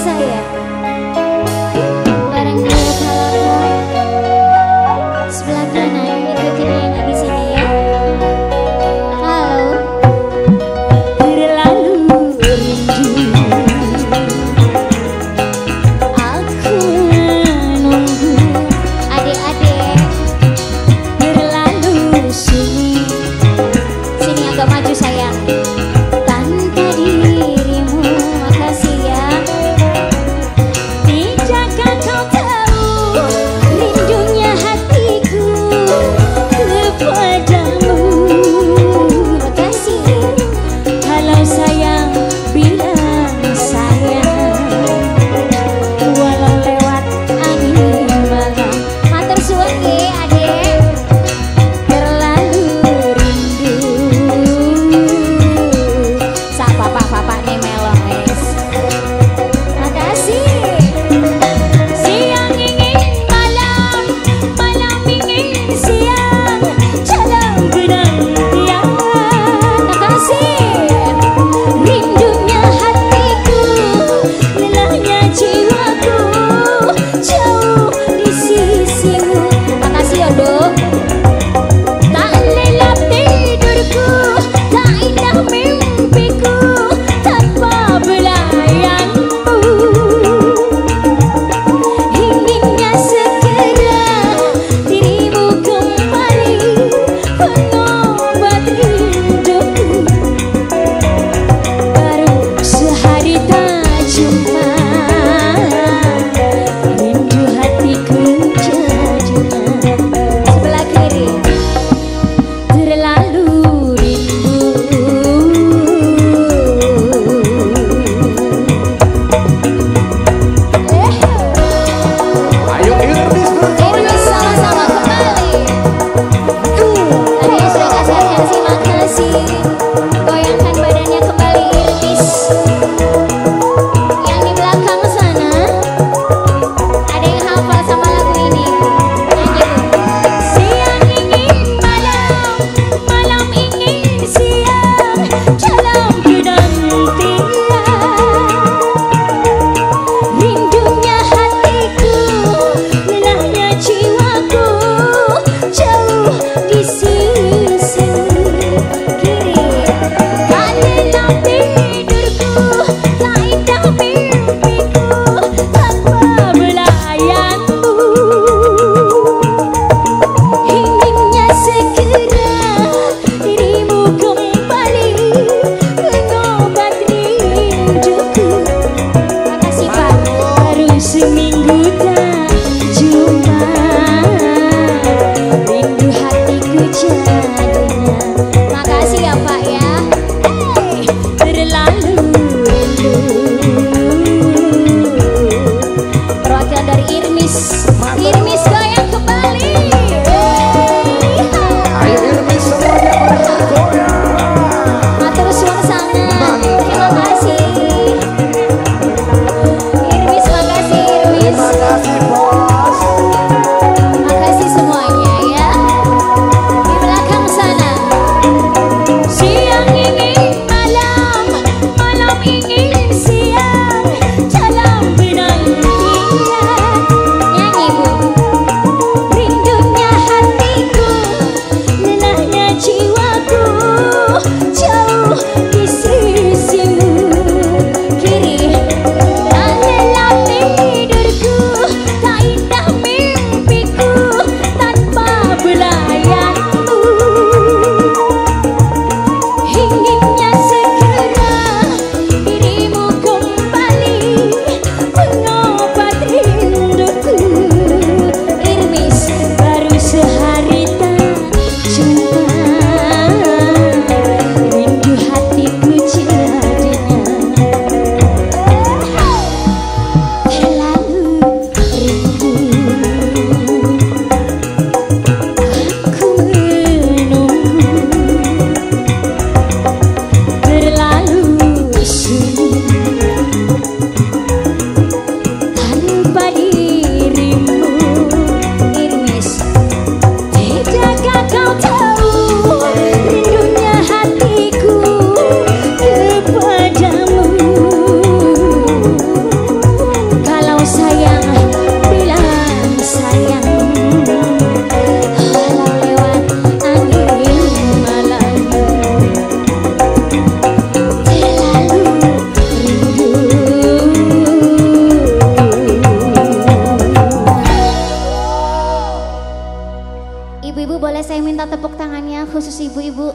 saya. Akhirnya sudah gak kasih. Ibu-ibu